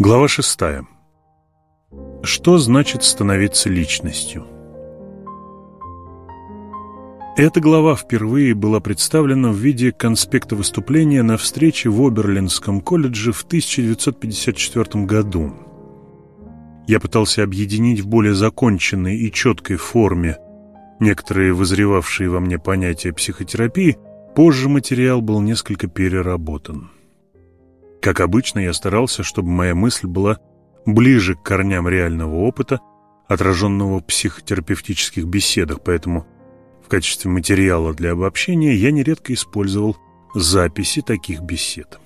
Глава шестая. Что значит становиться личностью? Эта глава впервые была представлена в виде конспекта выступления на встрече в Оберлинском колледже в 1954 году. Я пытался объединить в более законченной и четкой форме некоторые вызревавшие во мне понятия психотерапии, позже материал был несколько переработан. Как обычно, я старался, чтобы моя мысль была ближе к корням реального опыта, отраженного в психотерапевтических беседах, поэтому в качестве материала для обобщения я нередко использовал записи таких бесед.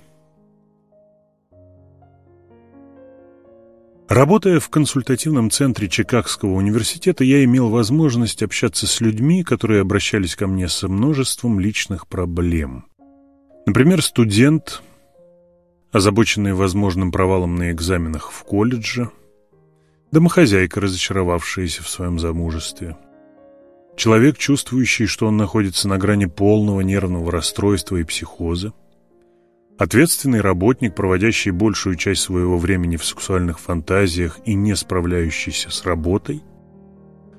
Работая в консультативном центре Чикагского университета, я имел возможность общаться с людьми, которые обращались ко мне со множеством личных проблем. Например, студент, озабоченный возможным провалом на экзаменах в колледже, домохозяйка, разочаровавшаяся в своем замужестве, человек, чувствующий, что он находится на грани полного нервного расстройства и психоза, Ответственный работник, проводящий большую часть своего времени в сексуальных фантазиях и не справляющийся с работой,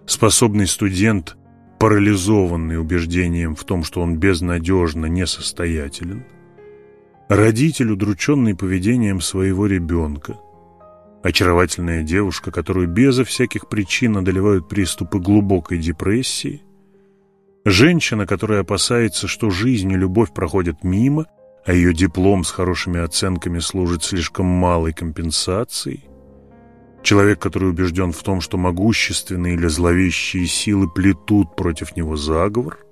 способный студент, парализованный убеждением в том, что он безнадежно несостоятелен, родитель, удрученный поведением своего ребенка, очаровательная девушка, которую безо всяких причин одолевают приступы глубокой депрессии, женщина, которая опасается, что жизнь и любовь проходят мимо – а ее диплом с хорошими оценками служит слишком малой компенсацией, человек, который убежден в том, что могущественные или зловещие силы плетут против него заговор,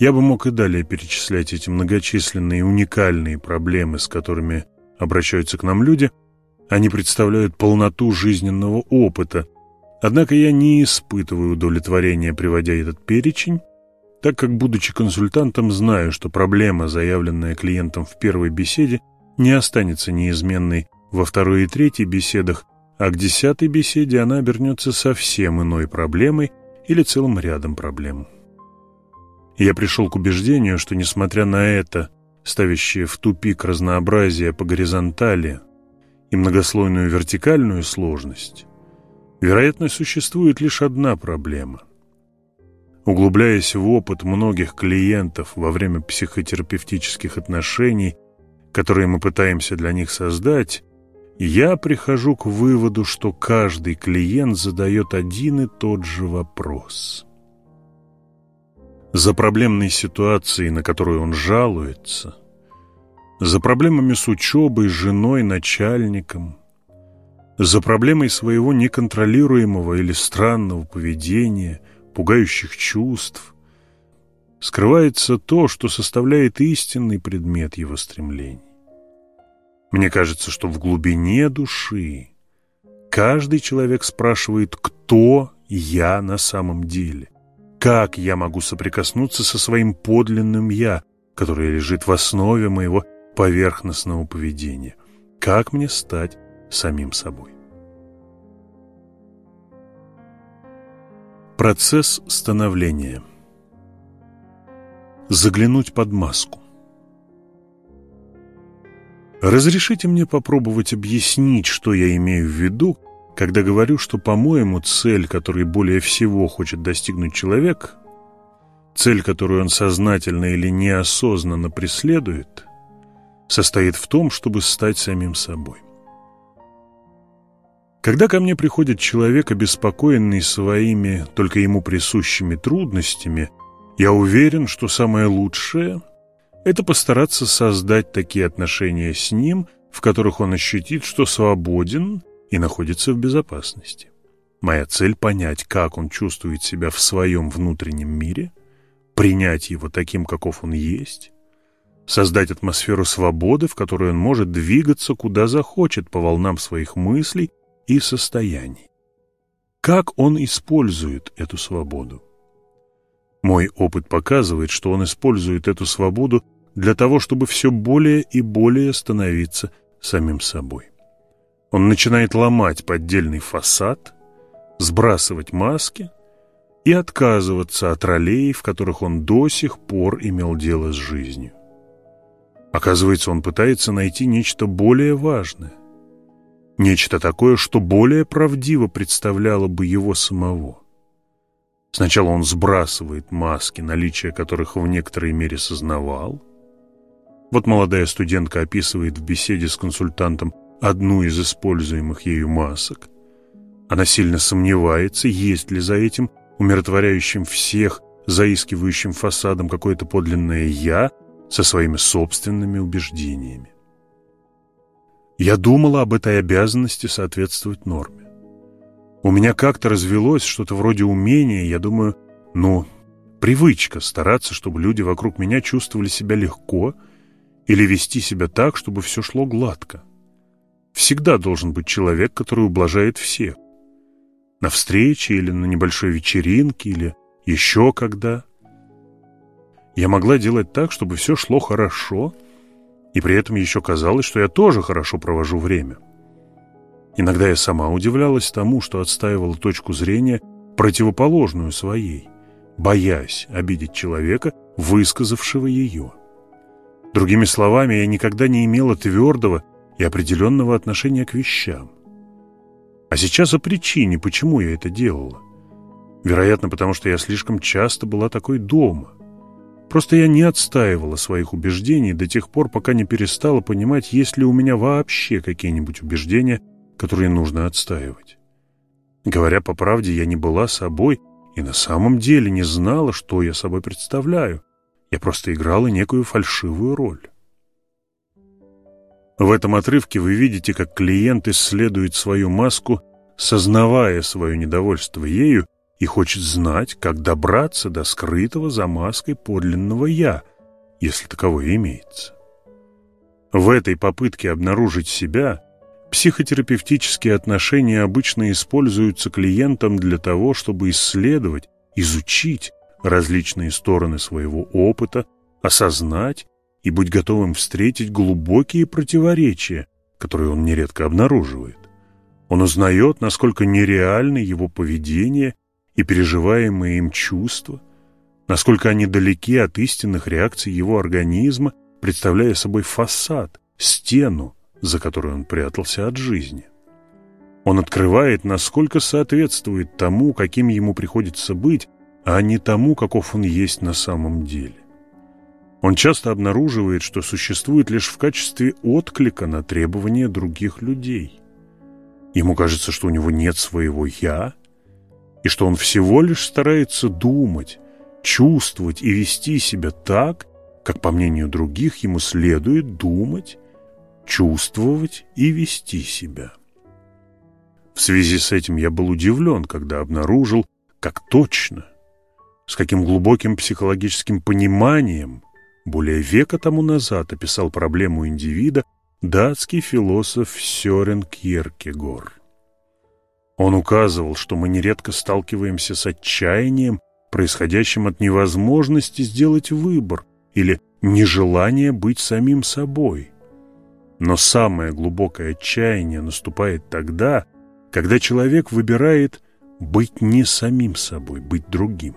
я бы мог и далее перечислять эти многочисленные и уникальные проблемы, с которыми обращаются к нам люди. Они представляют полноту жизненного опыта. Однако я не испытываю удовлетворения, приводя этот перечень, так как, будучи консультантом, знаю, что проблема, заявленная клиентом в первой беседе, не останется неизменной во второй и третьей беседах, а к десятой беседе она обернется совсем иной проблемой или целым рядом проблем. Я пришел к убеждению, что, несмотря на это, ставящее в тупик разнообразие по горизонтали и многослойную вертикальную сложность, вероятно, существует лишь одна проблема – Углубляясь в опыт многих клиентов во время психотерапевтических отношений, которые мы пытаемся для них создать, я прихожу к выводу, что каждый клиент задает один и тот же вопрос. За проблемной ситуацией, на которую он жалуется, за проблемами с учебой, женой, начальником, за проблемой своего неконтролируемого или странного поведения – пугающих чувств, скрывается то, что составляет истинный предмет его стремлений. Мне кажется, что в глубине души каждый человек спрашивает, кто я на самом деле, как я могу соприкоснуться со своим подлинным «я», которое лежит в основе моего поверхностного поведения, как мне стать самим собой. Процесс становления. Заглянуть под маску. Разрешите мне попробовать объяснить, что я имею в виду, когда говорю, что, по-моему, цель, которой более всего хочет достигнуть человек, цель, которую он сознательно или неосознанно преследует, состоит в том, чтобы стать самим собой. Когда ко мне приходит человек, обеспокоенный своими, только ему присущими трудностями, я уверен, что самое лучшее – это постараться создать такие отношения с ним, в которых он ощутит, что свободен и находится в безопасности. Моя цель – понять, как он чувствует себя в своем внутреннем мире, принять его таким, каков он есть, создать атмосферу свободы, в которой он может двигаться куда захочет по волнам своих мыслей и состояний. Как он использует эту свободу? Мой опыт показывает, что он использует эту свободу для того, чтобы все более и более становиться самим собой. Он начинает ломать поддельный фасад, сбрасывать маски и отказываться от ролей, в которых он до сих пор имел дело с жизнью. Оказывается, он пытается найти нечто более важное, Нечто такое, что более правдиво представляло бы его самого. Сначала он сбрасывает маски, наличие которых в некоторой мере сознавал. Вот молодая студентка описывает в беседе с консультантом одну из используемых ею масок. Она сильно сомневается, есть ли за этим умиротворяющим всех, заискивающим фасадом какое-то подлинное «я» со своими собственными убеждениями. Я думала об этой обязанности соответствовать норме. У меня как-то развелось что-то вроде умения, я думаю, ну, привычка стараться, чтобы люди вокруг меня чувствовали себя легко или вести себя так, чтобы все шло гладко. Всегда должен быть человек, который ублажает всех. На встрече или на небольшой вечеринке или еще когда. Я могла делать так, чтобы все шло хорошо, и при этом еще казалось, что я тоже хорошо провожу время. Иногда я сама удивлялась тому, что отстаивала точку зрения, противоположную своей, боясь обидеть человека, высказавшего ее. Другими словами, я никогда не имела твердого и определенного отношения к вещам. А сейчас о причине, почему я это делала. Вероятно, потому что я слишком часто была такой дома. Просто я не отстаивала своих убеждений до тех пор, пока не перестала понимать, есть ли у меня вообще какие-нибудь убеждения, которые нужно отстаивать. Говоря по правде, я не была собой и на самом деле не знала, что я собой представляю. Я просто играла некую фальшивую роль. В этом отрывке вы видите, как клиент исследует свою маску, сознавая свое недовольство ею и хочет знать, как добраться до скрытого за маской подлинного «я», если таковое имеется. В этой попытке обнаружить себя психотерапевтические отношения обычно используются клиентом для того, чтобы исследовать, изучить различные стороны своего опыта, осознать и быть готовым встретить глубокие противоречия, которые он нередко обнаруживает. Он узнает, насколько нереальны его поведение и переживаемые им чувства, насколько они далеки от истинных реакций его организма, представляя собой фасад, стену, за которой он прятался от жизни. Он открывает, насколько соответствует тому, каким ему приходится быть, а не тому, каков он есть на самом деле. Он часто обнаруживает, что существует лишь в качестве отклика на требования других людей. Ему кажется, что у него нет своего «я», и что он всего лишь старается думать, чувствовать и вести себя так, как, по мнению других, ему следует думать, чувствовать и вести себя. В связи с этим я был удивлен, когда обнаружил, как точно, с каким глубоким психологическим пониманием более века тому назад описал проблему индивида датский философ Сёрен Кьеркегор. Он указывал, что мы нередко сталкиваемся с отчаянием, происходящим от невозможности сделать выбор или нежелания быть самим собой. Но самое глубокое отчаяние наступает тогда, когда человек выбирает быть не самим собой, быть другим.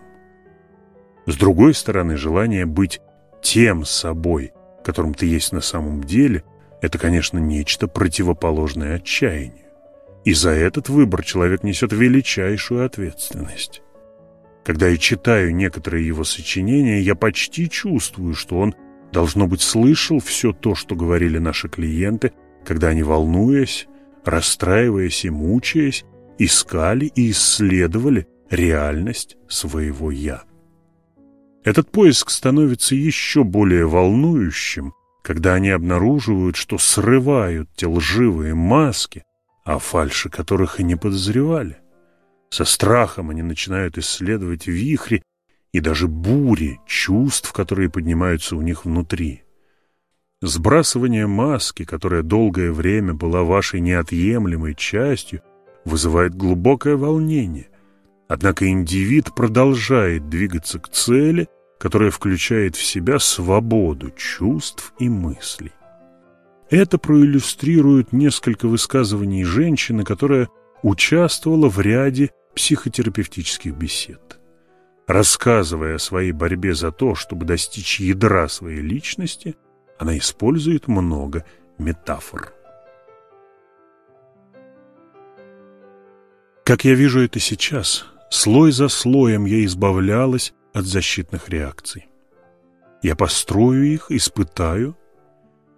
С другой стороны, желание быть тем собой, которым ты есть на самом деле, это, конечно, нечто противоположное отчаянию. И за этот выбор человек несет величайшую ответственность. Когда я читаю некоторые его сочинения, я почти чувствую, что он, должно быть, слышал все то, что говорили наши клиенты, когда они, волнуясь, расстраиваясь и мучаясь, искали и исследовали реальность своего «я». Этот поиск становится еще более волнующим, когда они обнаруживают, что срывают те лживые маски, о фальши которых и не подозревали. Со страхом они начинают исследовать вихри и даже бури чувств, которые поднимаются у них внутри. Сбрасывание маски, которая долгое время была вашей неотъемлемой частью, вызывает глубокое волнение. Однако индивид продолжает двигаться к цели, которая включает в себя свободу чувств и мыслей. Это проиллюстрирует несколько высказываний женщины, которая участвовала в ряде психотерапевтических бесед. Рассказывая о своей борьбе за то, чтобы достичь ядра своей личности, она использует много метафор. Как я вижу это сейчас, слой за слоем я избавлялась от защитных реакций. Я построю их, испытаю,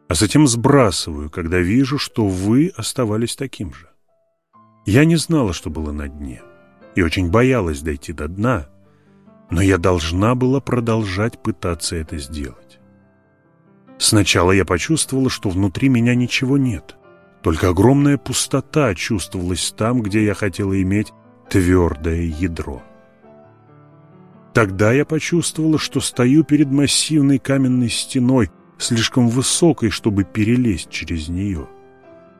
а затем сбрасываю, когда вижу, что вы оставались таким же. Я не знала, что было на дне, и очень боялась дойти до дна, но я должна была продолжать пытаться это сделать. Сначала я почувствовала, что внутри меня ничего нет, только огромная пустота чувствовалась там, где я хотела иметь твердое ядро. Тогда я почувствовала, что стою перед массивной каменной стеной, слишком высокой, чтобы перелезть через нее,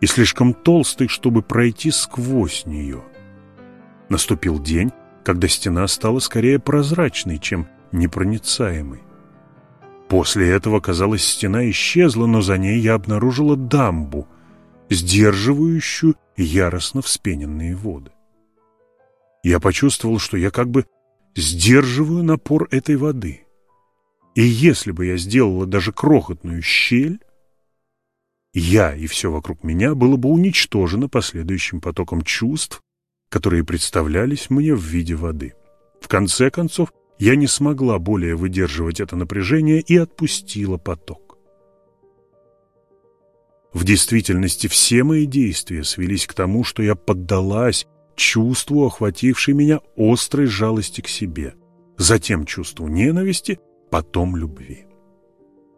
и слишком толстой, чтобы пройти сквозь нее. Наступил день, когда стена стала скорее прозрачной, чем непроницаемой. После этого, казалось, стена исчезла, но за ней я обнаружила дамбу, сдерживающую яростно вспененные воды. Я почувствовал, что я как бы сдерживаю напор этой воды. И если бы я сделала даже крохотную щель, я и все вокруг меня было бы уничтожено последующим потоком чувств, которые представлялись мне в виде воды. В конце концов, я не смогла более выдерживать это напряжение и отпустила поток. В действительности все мои действия свелись к тому, что я поддалась чувству, охватившей меня острой жалости к себе, затем чувству ненависти, потом любви.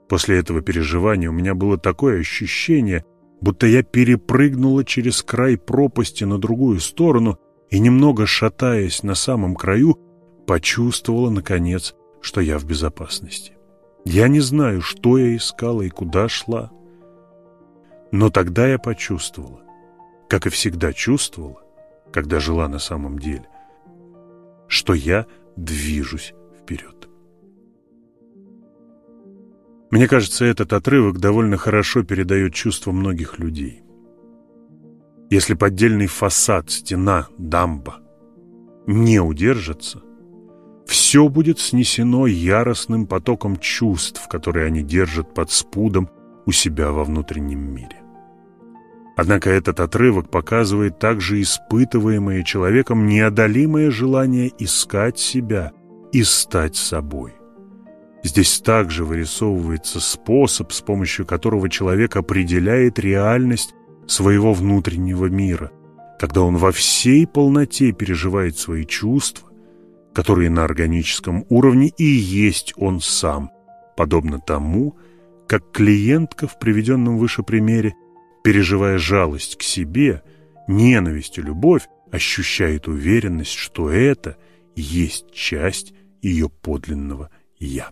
После этого переживания у меня было такое ощущение, будто я перепрыгнула через край пропасти на другую сторону и, немного шатаясь на самом краю, почувствовала, наконец, что я в безопасности. Я не знаю, что я искала и куда шла, но тогда я почувствовала, как и всегда чувствовала, когда жила на самом деле, что я движусь вперед. Мне кажется, этот отрывок довольно хорошо передает чувства многих людей. Если поддельный фасад, стена, дамба не удержатся, все будет снесено яростным потоком чувств, которые они держат под спудом у себя во внутреннем мире. Однако этот отрывок показывает также испытываемое человеком неодолимое желание искать себя и стать собой. Здесь также вырисовывается способ, с помощью которого человек определяет реальность своего внутреннего мира, когда он во всей полноте переживает свои чувства, которые на органическом уровне и есть он сам, подобно тому, как клиентка в приведенном выше примере – переживая жалость к себе, ненависть и любовь, ощущает уверенность, что это есть часть ее подлинного «я».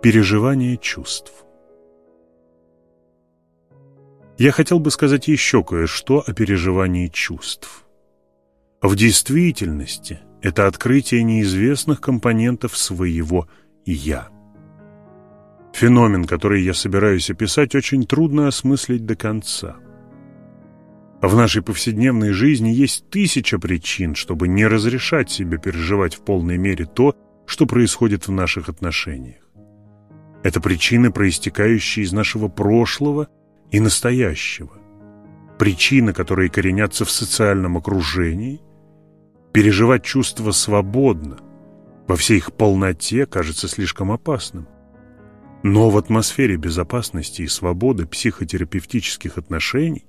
Переживание чувств я хотел бы сказать еще кое-что о переживании чувств. В действительности это открытие неизвестных компонентов своего «я». Феномен, который я собираюсь описать, очень трудно осмыслить до конца. В нашей повседневной жизни есть тысяча причин, чтобы не разрешать себе переживать в полной мере то, что происходит в наших отношениях. Это причины, проистекающие из нашего прошлого – и настоящего. Причины, которые коренятся в социальном окружении, переживать чувства свободно, во всей их полноте кажется слишком опасным. Но в атмосфере безопасности и свободы психотерапевтических отношений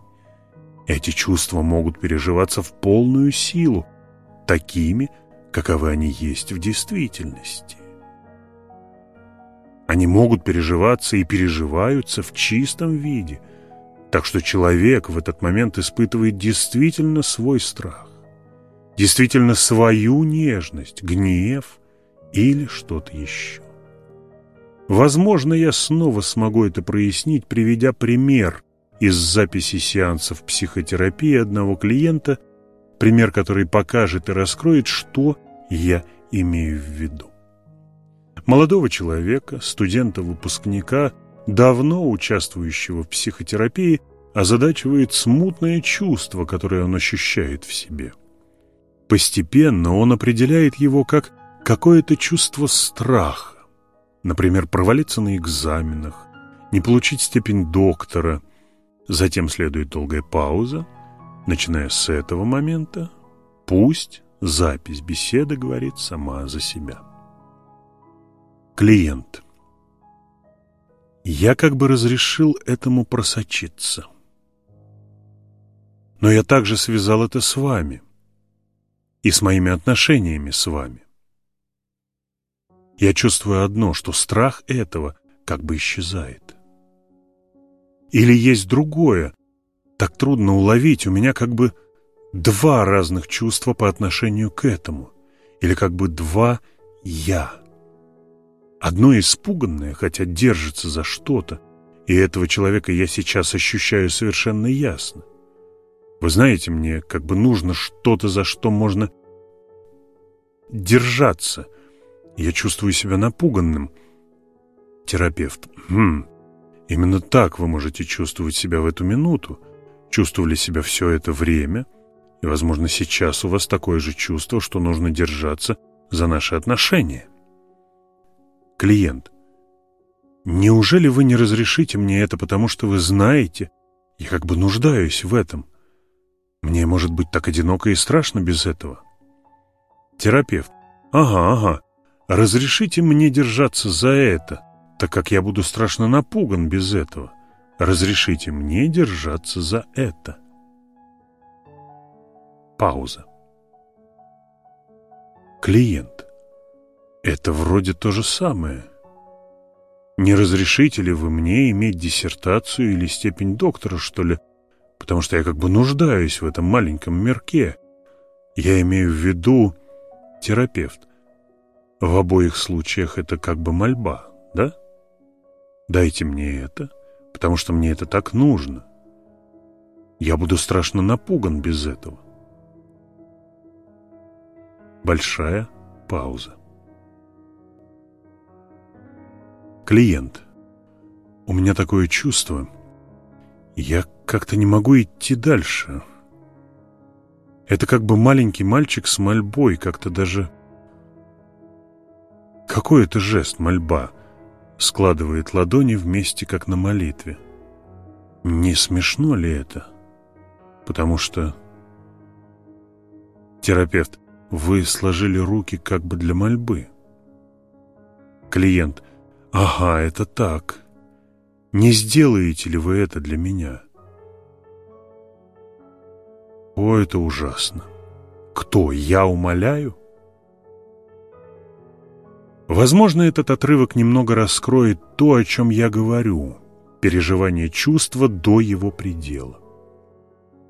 эти чувства могут переживаться в полную силу, такими, каковы они есть в действительности. Они могут переживаться и переживаются в чистом виде – так что человек в этот момент испытывает действительно свой страх, действительно свою нежность, гнев или что-то еще. Возможно, я снова смогу это прояснить, приведя пример из записи сеансов психотерапии одного клиента, пример, который покажет и раскроет, что я имею в виду. Молодого человека, студента-выпускника, давно участвующего в психотерапии, озадачивает смутное чувство, которое он ощущает в себе. Постепенно он определяет его как какое-то чувство страха, например, провалиться на экзаменах, не получить степень доктора. Затем следует долгая пауза. Начиная с этого момента, пусть запись беседы говорит сама за себя. Клиент. Я как бы разрешил этому просочиться. Но я также связал это с вами и с моими отношениями с вами. Я чувствую одно, что страх этого как бы исчезает. Или есть другое, так трудно уловить, у меня как бы два разных чувства по отношению к этому, или как бы два «я». Одно испуганное, хотя держится за что-то, и этого человека я сейчас ощущаю совершенно ясно. Вы знаете, мне как бы нужно что-то, за что можно держаться. Я чувствую себя напуганным. Терапевт. Хм, именно так вы можете чувствовать себя в эту минуту. Чувствовали себя все это время, и, возможно, сейчас у вас такое же чувство, что нужно держаться за наши отношения. Клиент. Неужели вы не разрешите мне это, потому что вы знаете, я как бы нуждаюсь в этом? Мне может быть так одиноко и страшно без этого. Терапевт. Ага, ага. Разрешите мне держаться за это, так как я буду страшно напуган без этого. Разрешите мне держаться за это. Пауза. Клиент. Это вроде то же самое. Не разрешите ли вы мне иметь диссертацию или степень доктора, что ли? Потому что я как бы нуждаюсь в этом маленьком мерке. Я имею в виду терапевт. В обоих случаях это как бы мольба, да? Дайте мне это, потому что мне это так нужно. Я буду страшно напуган без этого. Большая пауза. Клиент. У меня такое чувство. Я как-то не могу идти дальше. Это как бы маленький мальчик с мольбой, как-то даже... Какой это жест, мольба? Складывает ладони вместе, как на молитве. Не смешно ли это? Потому что... Терапевт, вы сложили руки как бы для мольбы. Клиент. Ага, это так. Не сделаете ли вы это для меня? О, это ужасно. Кто, я умоляю? Возможно, этот отрывок немного раскроет то, о чем я говорю, переживание чувства до его предела.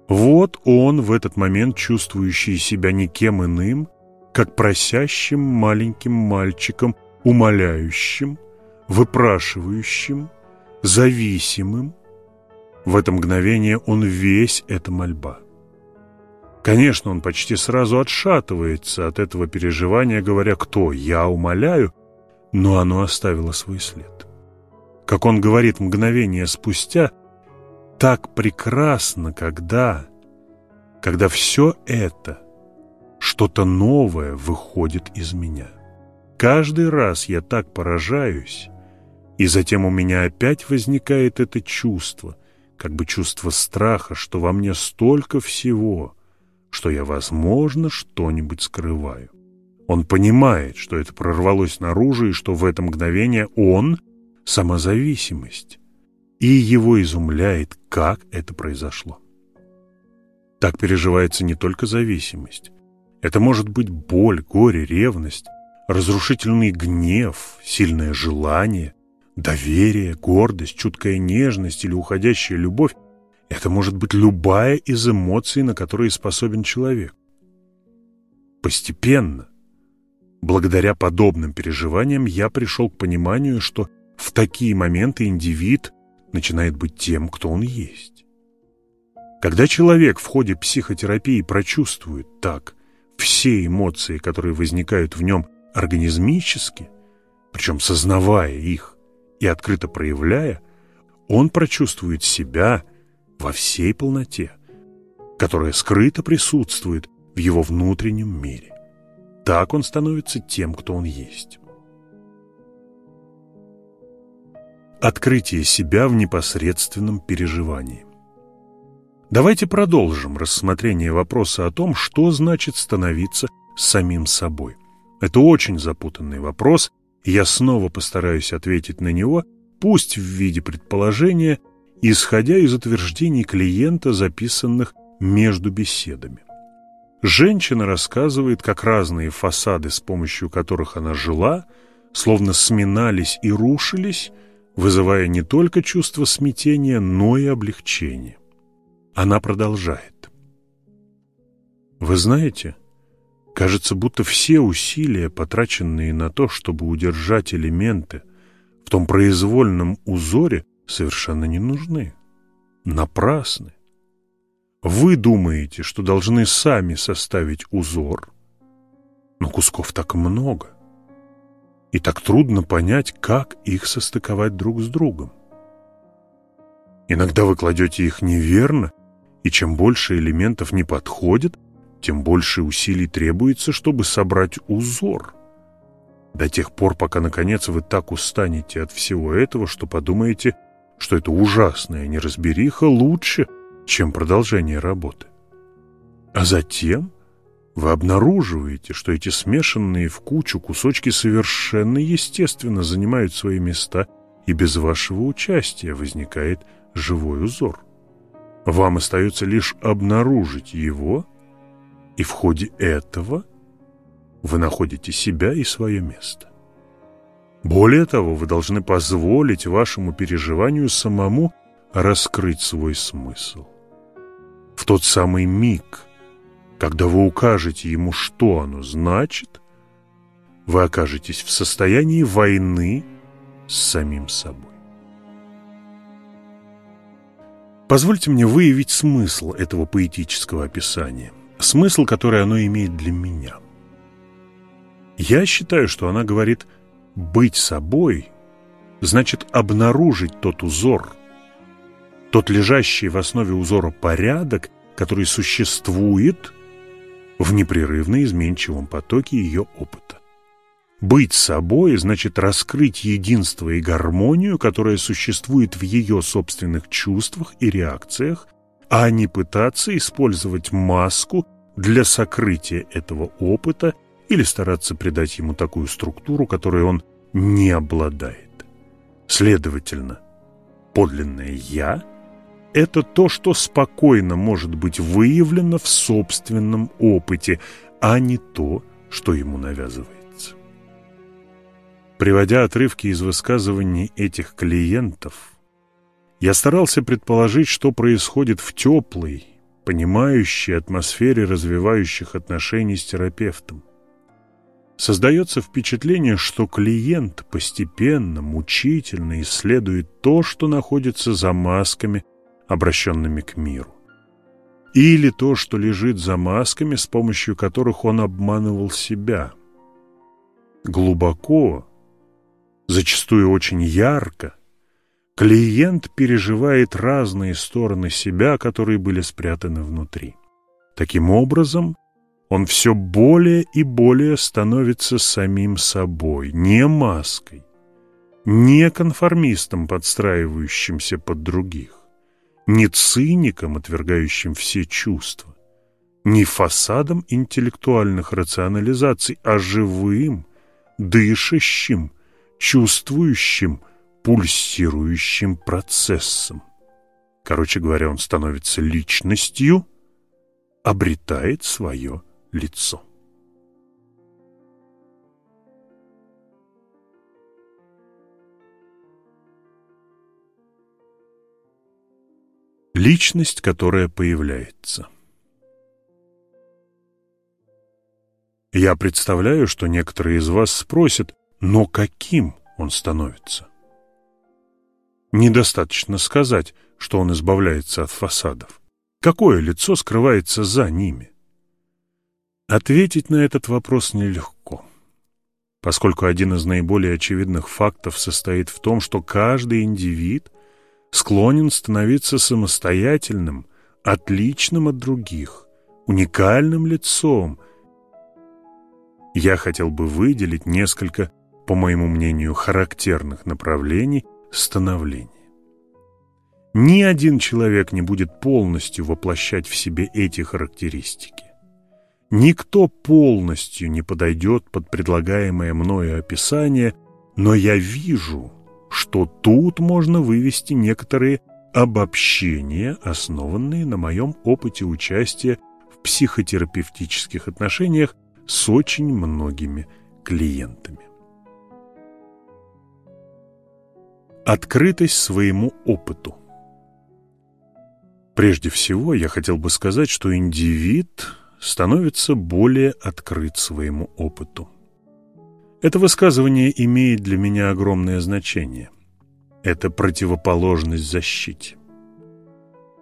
Вот он в этот момент чувствующий себя никем иным, как просящим маленьким мальчиком, умоляющим, выпрашивающим, зависимым. В это мгновение он весь эта мольба. Конечно, он почти сразу отшатывается от этого переживания, говоря «кто? Я умоляю», но оно оставило свой след. Как он говорит мгновение спустя, так прекрасно, когда, когда все это, что-то новое выходит из меня. Каждый раз я так поражаюсь, и затем у меня опять возникает это чувство, как бы чувство страха, что во мне столько всего, что я, возможно, что-нибудь скрываю. Он понимает, что это прорвалось наружу, и что в это мгновение он — самозависимость. И его изумляет, как это произошло. Так переживается не только зависимость. Это может быть боль, горе, ревность, разрушительный гнев, сильное желание, доверие, гордость, чуткая нежность или уходящая любовь – это может быть любая из эмоций, на которые способен человек. Постепенно, благодаря подобным переживаниям, я пришел к пониманию, что в такие моменты индивид начинает быть тем, кто он есть. Когда человек в ходе психотерапии прочувствует так все эмоции, которые возникают в нем организмически, причем сознавая их и открыто проявляя, он прочувствует себя во всей полноте, которая скрыто присутствует в его внутреннем мире. Так он становится тем, кто он есть. Открытие себя в непосредственном переживании. Давайте продолжим рассмотрение вопроса о том, что значит становиться самим собой. Это очень запутанный вопрос, я снова постараюсь ответить на него, пусть в виде предположения, исходя из утверждений клиента, записанных между беседами. Женщина рассказывает, как разные фасады, с помощью которых она жила, словно сминались и рушились, вызывая не только чувство смятения, но и облегчения. Она продолжает. Вы знаете, кажется, будто все усилия, потраченные на то, чтобы удержать элементы в том произвольном узоре, совершенно не нужны, напрасны. Вы думаете, что должны сами составить узор, но кусков так много, и так трудно понять, как их состыковать друг с другом. Иногда вы кладете их неверно, и чем больше элементов не подходит, тем больше усилий требуется, чтобы собрать узор. До тех пор, пока, наконец, вы так устанете от всего этого, что подумаете, что это ужасная неразбериха лучше – чем продолжение работы. А затем вы обнаруживаете, что эти смешанные в кучу кусочки совершенно естественно занимают свои места, и без вашего участия возникает живой узор. Вам остается лишь обнаружить его, и в ходе этого вы находите себя и свое место. Более того, вы должны позволить вашему переживанию самому раскрыть свой смысл в тот самый миг, когда вы укажете ему, что оно значит, вы окажетесь в состоянии войны с самим собой. Позвольте мне выявить смысл этого поэтического описания, смысл, который оно имеет для меня. Я считаю, что она говорит «быть собой» значит обнаружить тот узор – тот лежащий в основе узора порядок, который существует в непрерывно изменчивом потоке ее опыта. Быть собой значит раскрыть единство и гармонию, которая существует в ее собственных чувствах и реакциях, а не пытаться использовать маску для сокрытия этого опыта или стараться придать ему такую структуру, которой он не обладает. Следовательно, подлинное «я» это то, что спокойно может быть выявлено в собственном опыте, а не то, что ему навязывается. Приводя отрывки из высказываний этих клиентов, я старался предположить, что происходит в теплой, понимающей атмосфере развивающих отношений с терапевтом. Создается впечатление, что клиент постепенно, мучительно исследует то, что находится за масками обращенными к миру. Или то, что лежит за масками, с помощью которых он обманывал себя. Глубоко, зачастую очень ярко, клиент переживает разные стороны себя, которые были спрятаны внутри. Таким образом, он все более и более становится самим собой, не маской, не конформистом, подстраивающимся под других не циником, отвергающим все чувства, не фасадом интеллектуальных рационализаций, а живым, дышащим, чувствующим, пульсирующим процессом. Короче говоря, он становится личностью, обретает свое лицо. Личность, которая появляется. Я представляю, что некоторые из вас спросят, но каким он становится? Недостаточно сказать, что он избавляется от фасадов. Какое лицо скрывается за ними? Ответить на этот вопрос нелегко, поскольку один из наиболее очевидных фактов состоит в том, что каждый индивид – склонен становиться самостоятельным, отличным от других, уникальным лицом. Я хотел бы выделить несколько, по моему мнению, характерных направлений становления. Ни один человек не будет полностью воплощать в себе эти характеристики. Никто полностью не подойдет под предлагаемое мною описание, но я вижу, что тут можно вывести некоторые обобщения, основанные на моем опыте участия в психотерапевтических отношениях с очень многими клиентами. Открытость своему опыту Прежде всего, я хотел бы сказать, что индивид становится более открыт своему опыту. Это высказывание имеет для меня огромное значение. Это противоположность защите.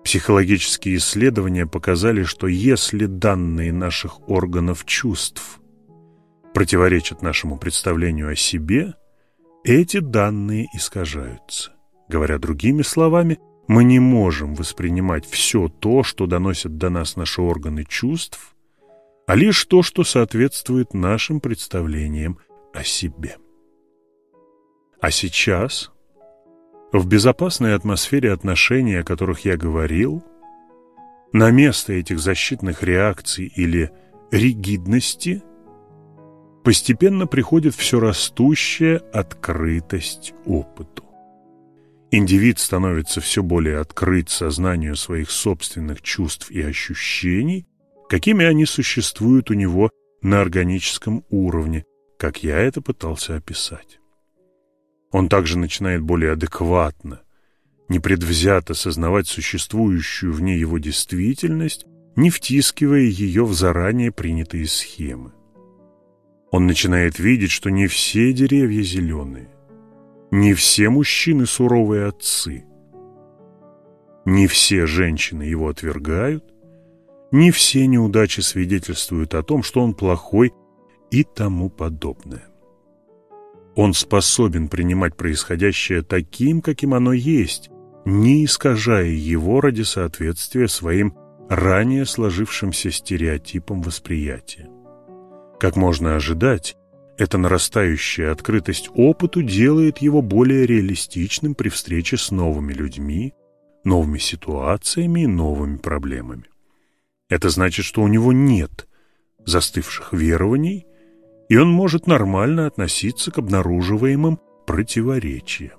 Психологические исследования показали, что если данные наших органов чувств противоречат нашему представлению о себе, эти данные искажаются. Говоря другими словами, мы не можем воспринимать все то, что доносят до нас наши органы чувств, а лишь то, что соответствует нашим представлениям о себе. А сейчас, в безопасной атмосфере отношений, о которых я говорил, на место этих защитных реакций или ригидности постепенно приходит все растущая открытость опыту. Индивид становится все более открыт сознанию своих собственных чувств и ощущений, какими они существуют у него на органическом уровне, как я это пытался описать. Он также начинает более адекватно, непредвзято сознавать существующую в ней его действительность, не втискивая ее в заранее принятые схемы. Он начинает видеть, что не все деревья зеленые, не все мужчины суровые отцы, не все женщины его отвергают, не все неудачи свидетельствуют о том, что он плохой и тому подобное. Он способен принимать происходящее таким, каким оно есть, не искажая его ради соответствия своим ранее сложившимся стереотипам восприятия. Как можно ожидать, эта нарастающая открытость опыту делает его более реалистичным при встрече с новыми людьми, новыми ситуациями и новыми проблемами. Это значит, что у него нет застывших верований, и он может нормально относиться к обнаруживаемым противоречиям.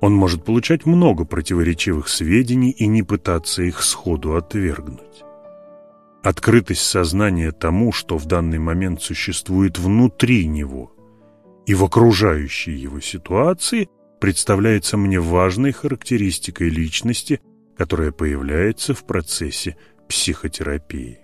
Он может получать много противоречивых сведений и не пытаться их сходу отвергнуть. Открытость сознания тому, что в данный момент существует внутри него и в окружающей его ситуации, представляется мне важной характеристикой личности, которая появляется в процессе психотерапии.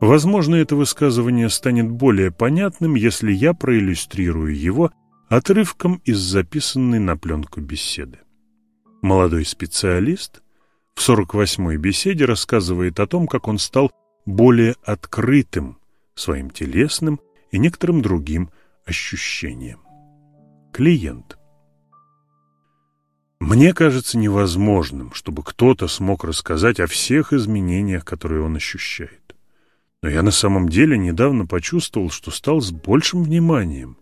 Возможно, это высказывание станет более понятным, если я проиллюстрирую его отрывком из записанной на пленку беседы. Молодой специалист в 48-й беседе рассказывает о том, как он стал более открытым своим телесным и некоторым другим ощущениям. Клиент. Мне кажется невозможным, чтобы кто-то смог рассказать о всех изменениях, которые он ощущает. Но я на самом деле недавно почувствовал, что стал с большим вниманием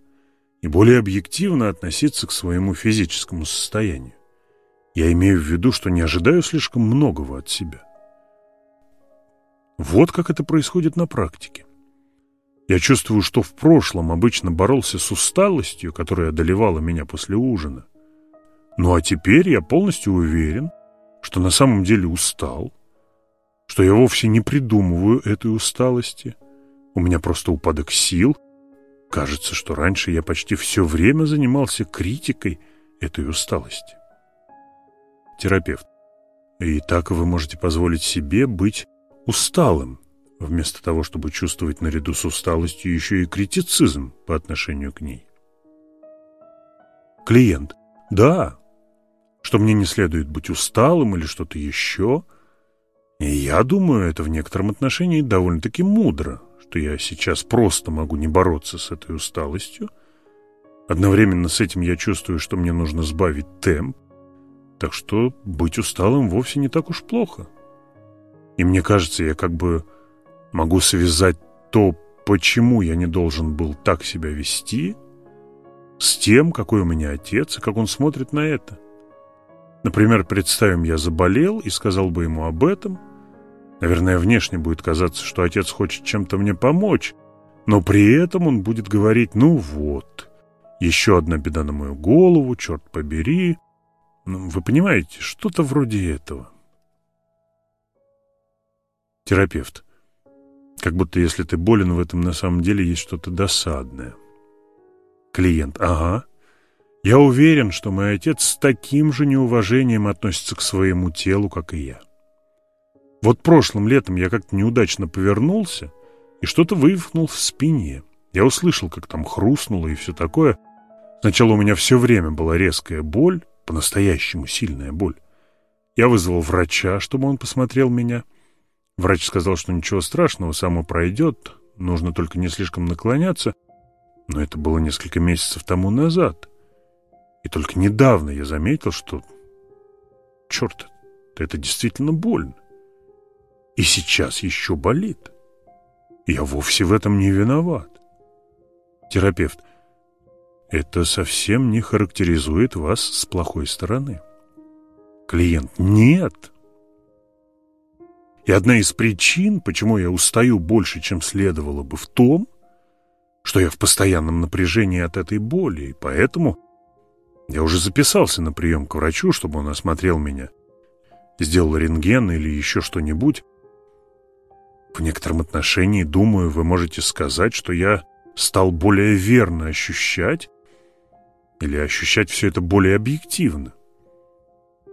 и более объективно относиться к своему физическому состоянию. Я имею в виду, что не ожидаю слишком многого от себя. Вот как это происходит на практике. Я чувствую, что в прошлом обычно боролся с усталостью, которая одолевала меня после ужина. Ну а теперь я полностью уверен, что на самом деле устал, что я вовсе не придумываю этой усталости. У меня просто упадок сил. Кажется, что раньше я почти все время занимался критикой этой усталости. Терапевт. И так вы можете позволить себе быть усталым, вместо того, чтобы чувствовать наряду с усталостью еще и критицизм по отношению к ней. Клиент. Да, что мне не следует быть усталым или что-то еще – и я думаю, это в некотором отношении довольно-таки мудро, что я сейчас просто могу не бороться с этой усталостью. Одновременно с этим я чувствую, что мне нужно сбавить темп, так что быть усталым вовсе не так уж плохо. И мне кажется, я как бы могу связать то почему я не должен был так себя вести с тем, какой у меня отец и как он смотрит на это. Например, представим, я заболел и сказал бы ему об этом. Наверное, внешне будет казаться, что отец хочет чем-то мне помочь, но при этом он будет говорить «ну вот, еще одна беда на мою голову, черт побери». Ну, вы понимаете, что-то вроде этого. Терапевт. Как будто если ты болен, в этом на самом деле есть что-то досадное. Клиент. Ага. Я уверен, что мой отец с таким же неуважением относится к своему телу, как и я. Вот прошлым летом я как-то неудачно повернулся и что-то вывихнул в спине. Я услышал, как там хрустнуло и все такое. Сначала у меня все время была резкая боль, по-настоящему сильная боль. Я вызвал врача, чтобы он посмотрел меня. Врач сказал, что ничего страшного, само пройдет, нужно только не слишком наклоняться. Но это было несколько месяцев тому назад. И только недавно я заметил, что... Черт, это действительно больно. И сейчас еще болит. Я вовсе в этом не виноват. Терапевт. Это совсем не характеризует вас с плохой стороны. Клиент. Нет. И одна из причин, почему я устаю больше, чем следовало бы, в том, что я в постоянном напряжении от этой боли, и поэтому я уже записался на прием к врачу, чтобы он осмотрел меня, сделал рентген или еще что-нибудь. В некотором отношении, думаю, вы можете сказать, что я стал более верно ощущать или ощущать все это более объективно.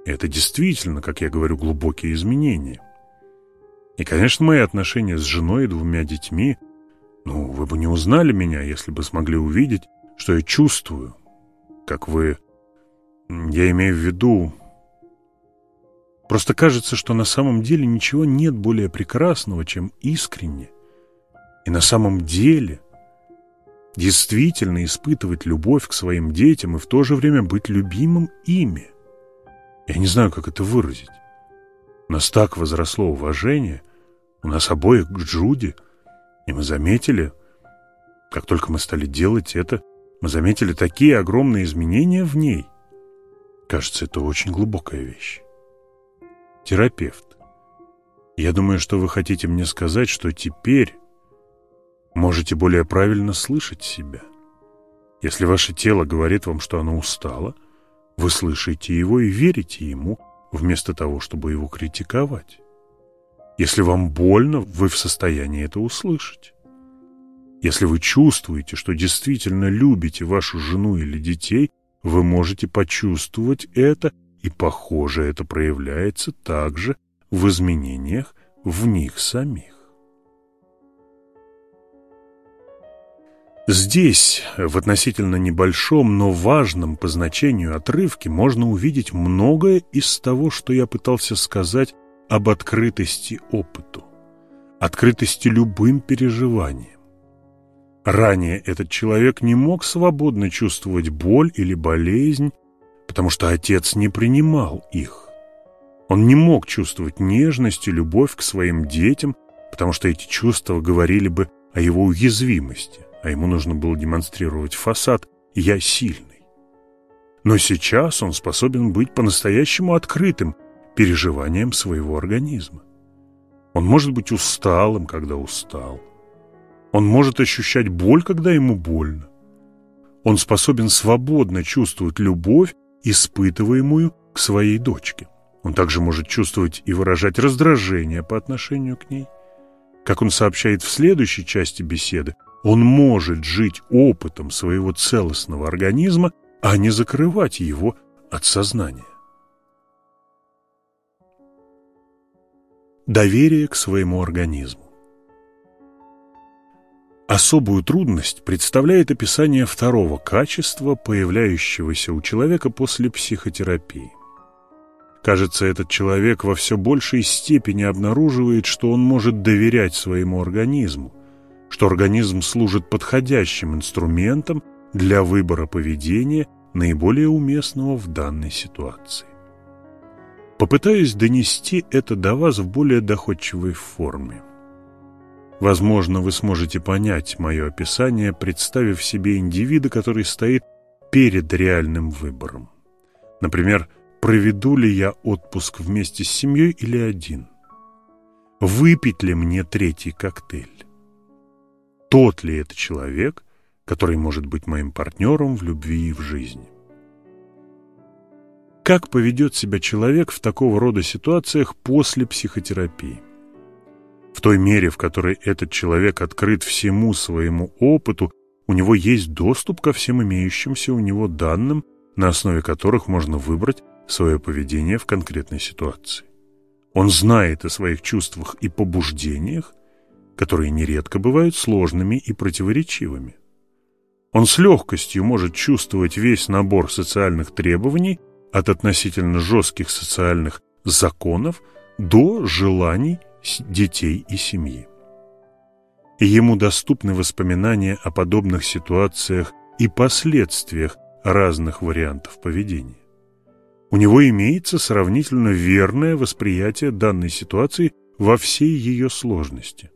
Это действительно, как я говорю, глубокие изменения. И, конечно, мои отношения с женой и двумя детьми, ну, вы бы не узнали меня, если бы смогли увидеть, что я чувствую, как вы... Я имею в виду... Просто кажется, что на самом деле ничего нет более прекрасного, чем искренне. И на самом деле действительно испытывать любовь к своим детям и в то же время быть любимым ими. Я не знаю, как это выразить. У нас так возросло уважение, у нас обоих к Джуди, и мы заметили, как только мы стали делать это, мы заметили такие огромные изменения в ней. Кажется, это очень глубокая вещь. Терапевт. Я думаю, что вы хотите мне сказать, что теперь можете более правильно слышать себя. Если ваше тело говорит вам, что оно устало, вы слышите его и верите ему, вместо того, чтобы его критиковать. Если вам больно, вы в состоянии это услышать. Если вы чувствуете, что действительно любите вашу жену или детей, вы можете почувствовать это, и, похоже, это проявляется также в изменениях в них самих. Здесь, в относительно небольшом, но важном по значению отрывке, можно увидеть многое из того, что я пытался сказать об открытости опыту, открытости любым переживаниям. Ранее этот человек не мог свободно чувствовать боль или болезнь, потому что отец не принимал их. Он не мог чувствовать нежность и любовь к своим детям, потому что эти чувства говорили бы о его уязвимости, а ему нужно было демонстрировать фасад «я сильный». Но сейчас он способен быть по-настоящему открытым переживанием своего организма. Он может быть усталым, когда устал, он может ощущать боль, когда ему больно. Он способен свободно чувствовать любовь, испытываемую к своей дочке. Он также может чувствовать и выражать раздражение по отношению к ней. Как он сообщает в следующей части беседы, он может жить опытом своего целостного организма, а не закрывать его от сознания. Доверие к своему организму Особую трудность представляет описание второго качества, появляющегося у человека после психотерапии. Кажется, этот человек во все большей степени обнаруживает, что он может доверять своему организму, что организм служит подходящим инструментом для выбора поведения, наиболее уместного в данной ситуации. Попытаюсь донести это до вас в более доходчивой форме. Возможно, вы сможете понять мое описание, представив себе индивида, который стоит перед реальным выбором. Например, проведу ли я отпуск вместе с семьей или один? Выпить ли мне третий коктейль? Тот ли это человек, который может быть моим партнером в любви и в жизни? Как поведет себя человек в такого рода ситуациях после психотерапии? В той мере, в которой этот человек открыт всему своему опыту, у него есть доступ ко всем имеющимся у него данным, на основе которых можно выбрать свое поведение в конкретной ситуации. Он знает о своих чувствах и побуждениях, которые нередко бывают сложными и противоречивыми. Он с легкостью может чувствовать весь набор социальных требований от относительно жестких социальных законов до желаний детей и семьи. И ему доступны воспоминания о подобных ситуациях и последствиях разных вариантов поведения. У него имеется сравнительно верное восприятие данной ситуации во всей ее сложности.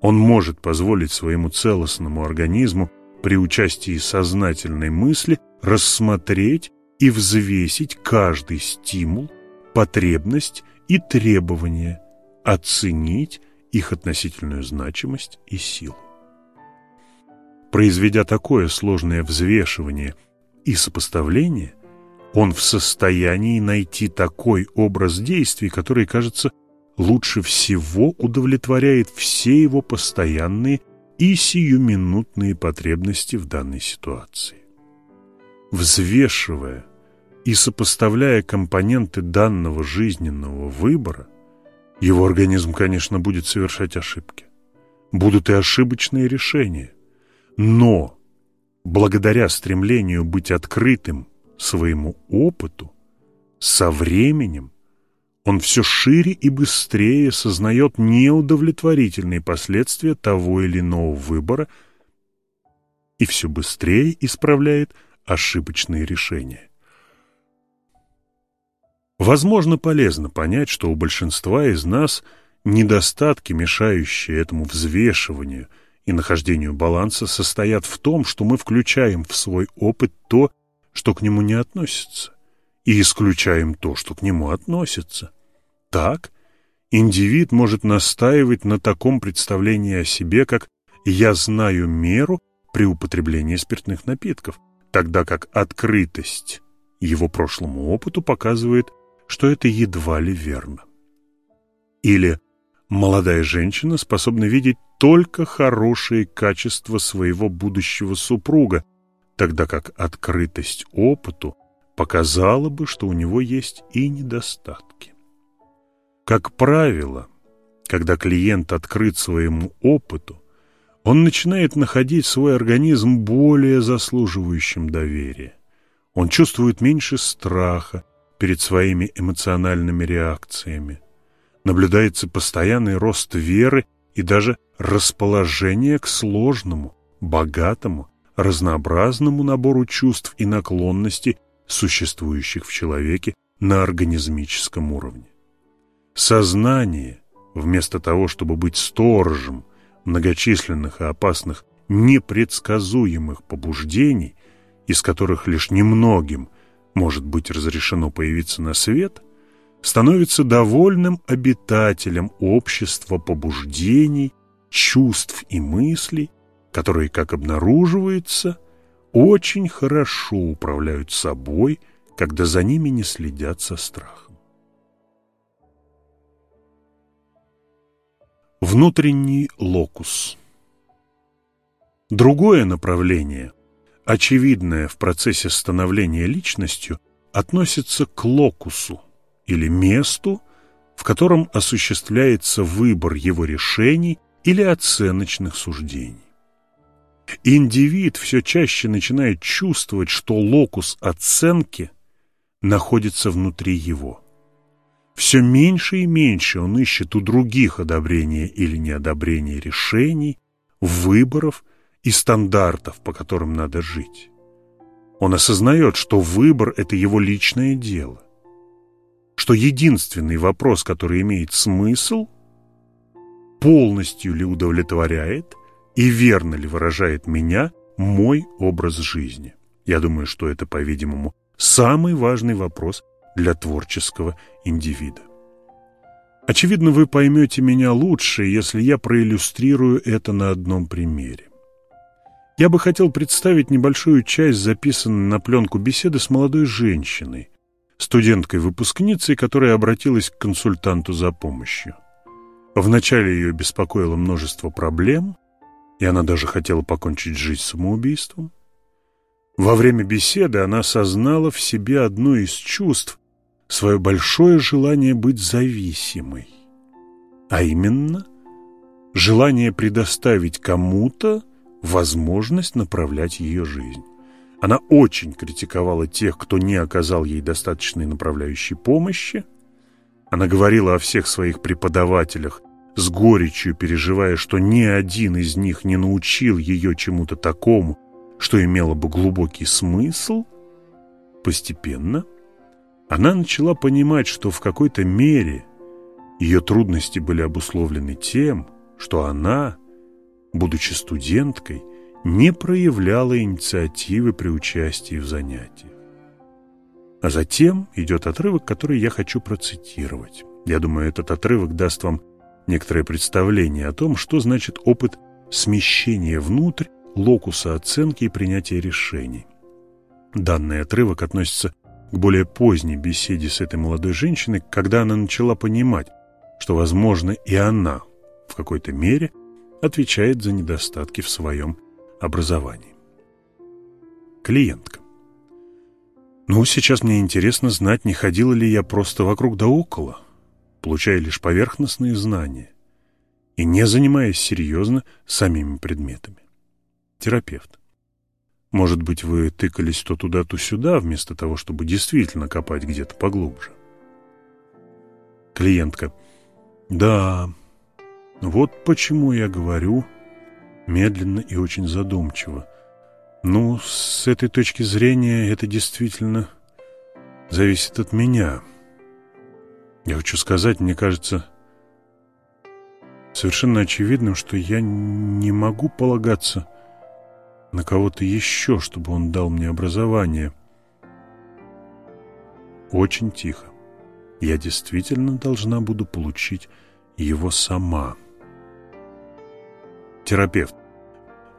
Он может позволить своему целостному организму при участии сознательной мысли рассмотреть и взвесить каждый стимул, потребность и требование, оценить их относительную значимость и силу. Произведя такое сложное взвешивание и сопоставление, он в состоянии найти такой образ действий, который, кажется, лучше всего удовлетворяет все его постоянные и сиюминутные потребности в данной ситуации. Взвешивая и сопоставляя компоненты данного жизненного выбора, его организм, конечно, будет совершать ошибки. Будут и ошибочные решения. Но благодаря стремлению быть открытым своему опыту, со временем он все шире и быстрее сознает неудовлетворительные последствия того или иного выбора и все быстрее исправляет ошибочные решения. Возможно, полезно понять, что у большинства из нас недостатки, мешающие этому взвешиванию и нахождению баланса, состоят в том, что мы включаем в свой опыт то, что к нему не относится, и исключаем то, что к нему относится. Так, индивид может настаивать на таком представлении о себе, как «я знаю меру при употреблении спиртных напитков», тогда как открытость его прошлому опыту показывает – что это едва ли верно. Или молодая женщина способна видеть только хорошие качества своего будущего супруга, тогда как открытость опыту показала бы, что у него есть и недостатки. Как правило, когда клиент открыт своему опыту, он начинает находить свой организм более заслуживающим доверия. Он чувствует меньше страха, перед своими эмоциональными реакциями. Наблюдается постоянный рост веры и даже расположение к сложному, богатому, разнообразному набору чувств и наклонностей, существующих в человеке на организмическом уровне. Сознание, вместо того, чтобы быть сторожем многочисленных и опасных непредсказуемых побуждений, из которых лишь немногим – может быть разрешено появиться на свет, становится довольным обитателем общества побуждений, чувств и мыслей, которые, как обнаруживается, очень хорошо управляют собой, когда за ними не следят со страхом. Внутренний локус Другое направление очевидное в процессе становления личностью, относится к локусу или месту, в котором осуществляется выбор его решений или оценочных суждений. Индивид все чаще начинает чувствовать, что локус оценки находится внутри его. Все меньше и меньше он ищет у других одобрения или неодобрения решений, выборов и стандартов, по которым надо жить. Он осознает, что выбор – это его личное дело, что единственный вопрос, который имеет смысл полностью ли удовлетворяет и верно ли выражает меня мой образ жизни. Я думаю, что это, по-видимому, самый важный вопрос для творческого индивида. Очевидно, вы поймете меня лучше, если я проиллюстрирую это на одном примере. Я бы хотел представить небольшую часть записанной на пленку беседы с молодой женщиной, студенткой-выпускницей, которая обратилась к консультанту за помощью. Вначале ее беспокоило множество проблем, и она даже хотела покончить жизнь самоубийством. Во время беседы она осознала в себе одно из чувств, свое большое желание быть зависимой, а именно желание предоставить кому-то возможность направлять ее жизнь. Она очень критиковала тех, кто не оказал ей достаточной направляющей помощи. Она говорила о всех своих преподавателях, с горечью переживая, что ни один из них не научил ее чему-то такому, что имело бы глубокий смысл. Постепенно она начала понимать, что в какой-то мере ее трудности были обусловлены тем, что она, будучи студенткой, не проявляла инициативы при участии в занятиях. А затем идет отрывок, который я хочу процитировать. Я думаю, этот отрывок даст вам некоторое представление о том, что значит опыт смещения внутрь локуса оценки и принятия решений. Данный отрывок относится к более поздней беседе с этой молодой женщиной, когда она начала понимать, что, возможно, и она в какой-то мере отвечает за недостатки в своем образовании. Клиентка. Ну, сейчас мне интересно знать, не ходила ли я просто вокруг да около, получая лишь поверхностные знания и не занимаясь серьезно самими предметами. Терапевт. Может быть, вы тыкались то туда, то сюда, вместо того, чтобы действительно копать где-то поглубже. Клиентка. Да, вот почему я говорю медленно и очень задумчиво. Ну, с этой точки зрения это действительно зависит от меня. Я хочу сказать, мне кажется совершенно очевидным, что я не могу полагаться на кого-то еще, чтобы он дал мне образование. Очень тихо. Я действительно должна буду получить его сама. Терапевт.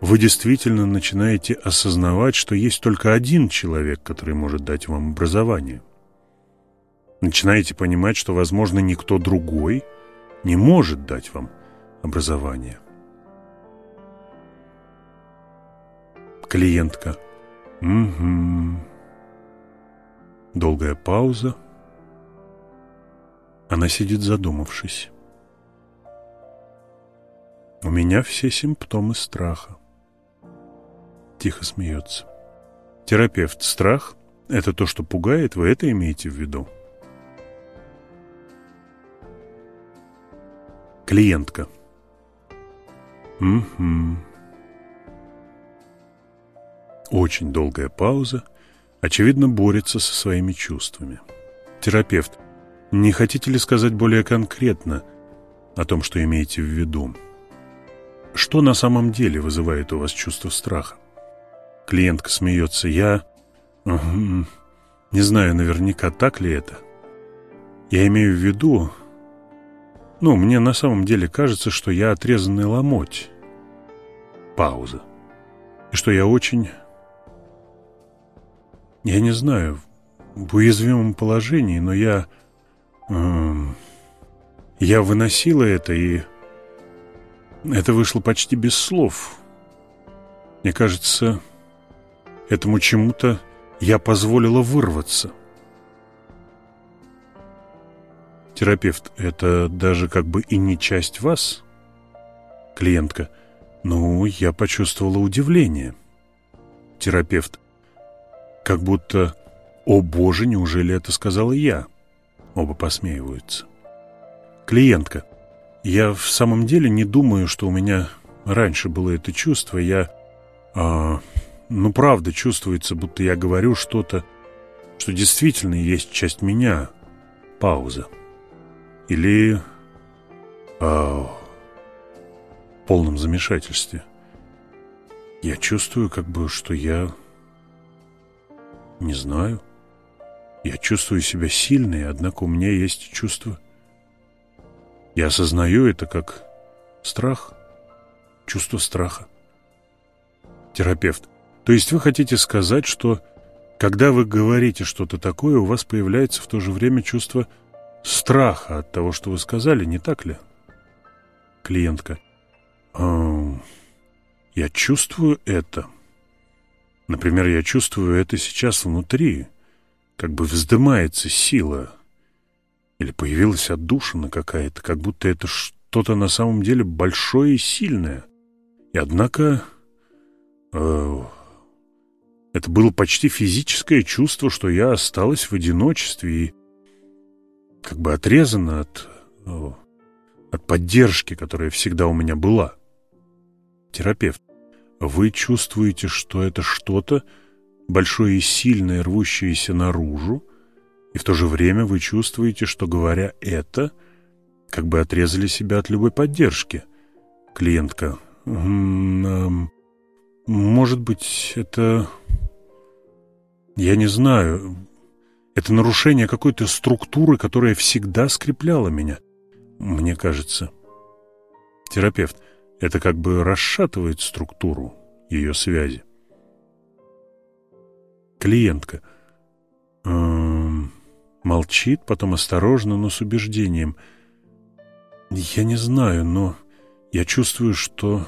Вы действительно начинаете осознавать, что есть только один человек, который может дать вам образование. Начинаете понимать, что, возможно, никто другой не может дать вам образование. Клиентка. Угу. Долгая пауза. Она сидит задумавшись. У меня все симптомы страха. Тихо смеется. Терапевт, страх – это то, что пугает, вы это имеете в виду? Клиентка. Угу. Очень долгая пауза. Очевидно, борется со своими чувствами. Терапевт. Не хотите ли сказать более конкретно о том, что имеете в виду? Что на самом деле вызывает у вас чувство страха? Клиентка смеется. Я... Не знаю наверняка, так ли это. Я имею в виду... Ну, мне на самом деле кажется, что я отрезанный ломоть. Пауза. И что я очень я не знаю, в уязвимом положении, но я... Э, я выносила это, и это вышло почти без слов. Мне кажется, этому чему-то я позволила вырваться. Терапевт, это даже как бы и не часть вас? Клиентка, ну, я почувствовала удивление. Терапевт, как будто «О боже, неужели это сказала я?» Оба посмеиваются. Клиентка. Я в самом деле не думаю, что у меня раньше было это чувство. Я... А, ну, правда, чувствуется, будто я говорю что-то, что действительно есть часть меня. Пауза. Или... А, в полном замешательстве. Я чувствую, как бы, что я... Не знаю. Я чувствую себя сильной, однако у меня есть чувство... Я осознаю это как страх, чувство страха. Терапевт. То есть вы хотите сказать, что когда вы говорите что-то такое, у вас появляется в то же время чувство страха от того, что вы сказали, не так ли? Клиентка. Я чувствую это. Например, я чувствую это сейчас внутри. Как бы вздымается сила. Или появилась отдушина какая-то, как будто это что-то на самом деле большое и сильное. И однако... Э, это было почти физическое чувство, что я осталась в одиночестве и как бы отрезана от, э, от поддержки, которая всегда у меня была. Терапевт, вы чувствуете, что это что-то большое и сильное, рвущееся наружу, и в то же время вы чувствуете, что, говоря это, как бы отрезали себя от любой поддержки. Клиентка, может быть, это... Я не знаю. Это нарушение какой-то структуры, которая всегда скрепляла меня, мне кажется. Терапевт. Это как бы расшатывает структуру ее связи. Клиентка. Эм, молчит, потом осторожно, но с убеждением. Я не знаю, но я чувствую, что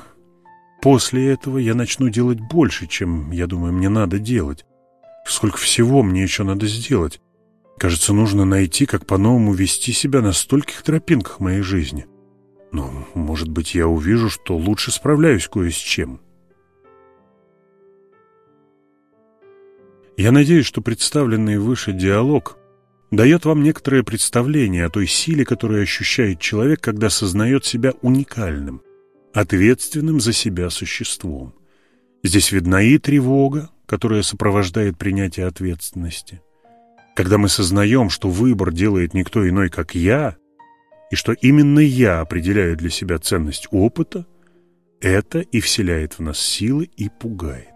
после этого я начну делать больше, чем, я думаю, мне надо делать. Сколько всего мне еще надо сделать. Кажется, нужно найти, как по-новому вести себя на стольких тропинках моей жизни. Но, может быть, я увижу, что лучше справляюсь кое с чем. Я надеюсь, что представленный выше диалог дает вам некоторое представление о той силе, которую ощущает человек, когда сознает себя уникальным, ответственным за себя существом. Здесь видна и тревога, которая сопровождает принятие ответственности. Когда мы сознаем, что выбор делает никто иной, как я, и что именно я определяю для себя ценность опыта, это и вселяет в нас силы и пугает.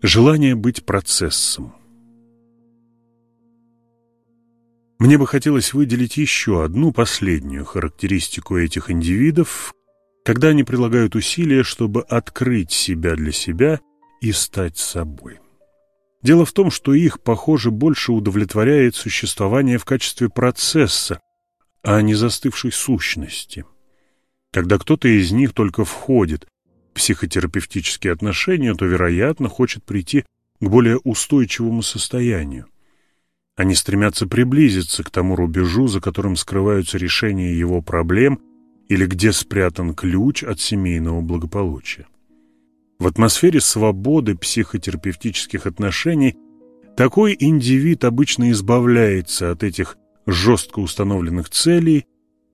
Желание быть процессом. Мне бы хотелось выделить еще одну последнюю характеристику этих индивидов, когда они прилагают усилия, чтобы открыть себя для себя и стать собой. Дело в том, что их, похоже, больше удовлетворяет существование в качестве процесса, а не застывшей сущности. Когда кто-то из них только входит в психотерапевтические отношения, то, вероятно, хочет прийти к более устойчивому состоянию. Они стремятся приблизиться к тому рубежу, за которым скрываются решения его проблем – или где спрятан ключ от семейного благополучия. В атмосфере свободы психотерапевтических отношений такой индивид обычно избавляется от этих жестко установленных целей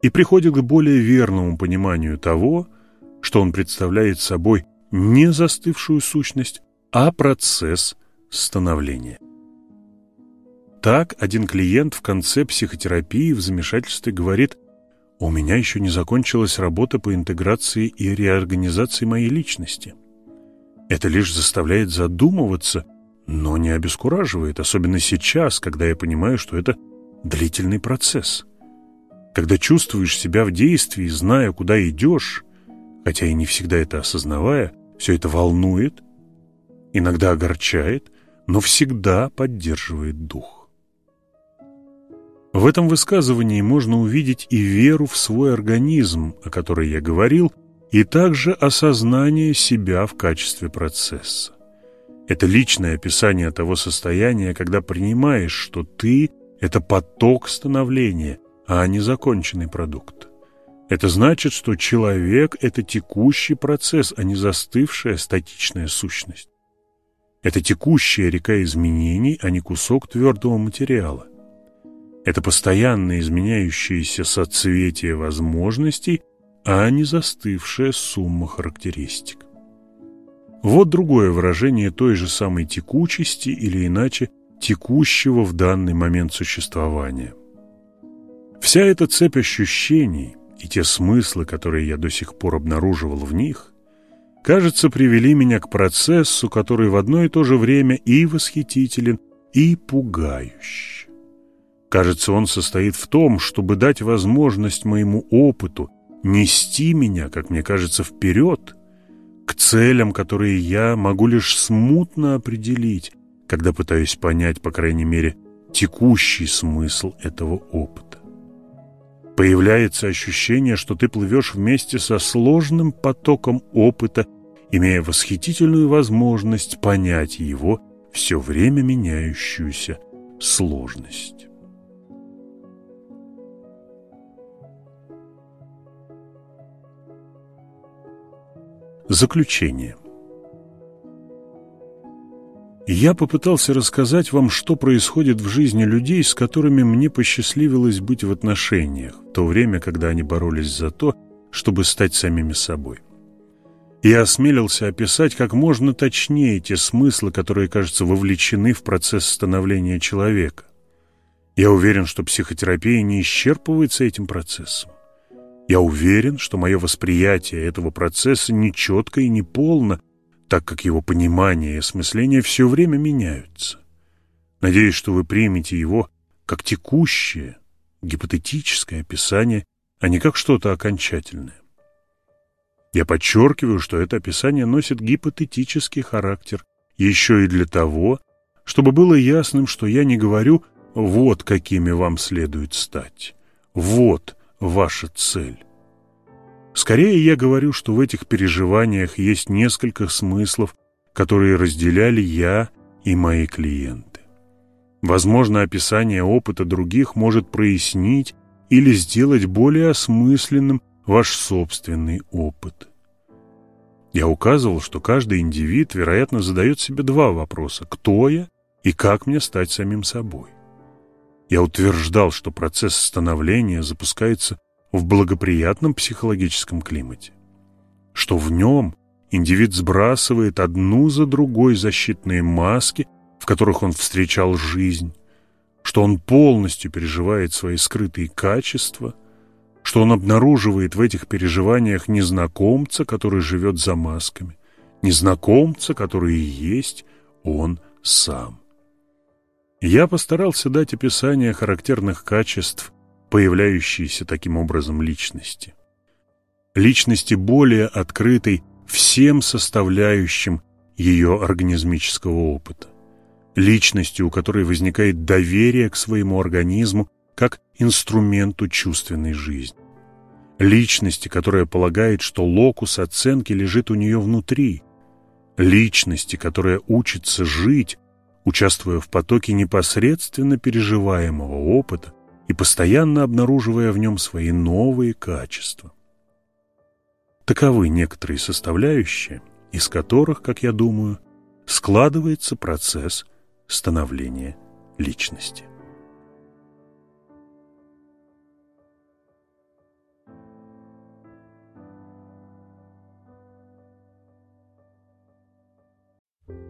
и приходит к более верному пониманию того, что он представляет собой не застывшую сущность, а процесс становления. Так один клиент в конце психотерапии в замешательстве говорит у меня еще не закончилась работа по интеграции и реорганизации моей личности. Это лишь заставляет задумываться, но не обескураживает, особенно сейчас, когда я понимаю, что это длительный процесс. Когда чувствуешь себя в действии, зная, куда идешь, хотя и не всегда это осознавая, все это волнует, иногда огорчает, но всегда поддерживает дух. В этом высказывании можно увидеть и веру в свой организм, о которой я говорил, и также осознание себя в качестве процесса. Это личное описание того состояния, когда принимаешь, что ты – это поток становления, а не законченный продукт. Это значит, что человек – это текущий процесс, а не застывшая статичная сущность. Это текущая река изменений, а не кусок твердого материала. Это постоянно изменяющееся соцветие возможностей, а не застывшая сумма характеристик. Вот другое выражение той же самой текучести или иначе текущего в данный момент существования. Вся эта цепь ощущений и те смыслы, которые я до сих пор обнаруживал в них, кажется, привели меня к процессу, который в одно и то же время и восхитителен, и пугающий. Кажется, он состоит в том, чтобы дать возможность моему опыту нести меня, как мне кажется, вперед, к целям, которые я могу лишь смутно определить, когда пытаюсь понять, по крайней мере, текущий смысл этого опыта. Появляется ощущение, что ты плывешь вместе со сложным потоком опыта, имея восхитительную возможность понять его все время меняющуюся сложность. Заключение я попытался рассказать вам, что происходит в жизни людей, с которыми мне посчастливилось быть в отношениях, в то время, когда они боролись за то, чтобы стать самими собой. Я осмелился описать как можно точнее те смыслы, которые, кажется, вовлечены в процесс становления человека. Я уверен, что психотерапия не исчерпывается этим процессом. Я уверен, что мое восприятие этого процесса нечетко и неполно, так как его понимание и осмысление все время меняются. Надеюсь, что вы примете его как текущее, гипотетическое описание, а не как что-то окончательное. Я подчеркиваю, что это описание носит гипотетический характер еще и для того, чтобы было ясным, что я не говорю «вот какими вам следует стать», «вот ваша цель». Скорее я говорю, что в этих переживаниях есть несколько смыслов, которые разделяли я и мои клиенты. Возможно, описание опыта других может прояснить или сделать более осмысленным ваш собственный опыт. Я указывал, что каждый индивид, вероятно, задает себе два вопроса «Кто я?» и «Как мне стать самим собой?». Я утверждал, что процесс становления запускается в благоприятном психологическом климате, что в нем индивид сбрасывает одну за другой защитные маски, в которых он встречал жизнь, что он полностью переживает свои скрытые качества, что он обнаруживает в этих переживаниях незнакомца, который живет за масками, незнакомца, который и есть он сам. Я постарался дать описание характерных качеств появляющейся таким образом личности. Личности более открытой всем составляющим ее организмического опыта. Личности, у которой возникает доверие к своему организму как инструменту чувственной жизни. Личности, которая полагает, что локус оценки лежит у нее внутри. Личности, которая учится жить, участвуя в потоке непосредственно переживаемого опыта, и постоянно обнаруживая в нем свои новые качества. Таковы некоторые составляющие, из которых, как я думаю, складывается процесс становления личности.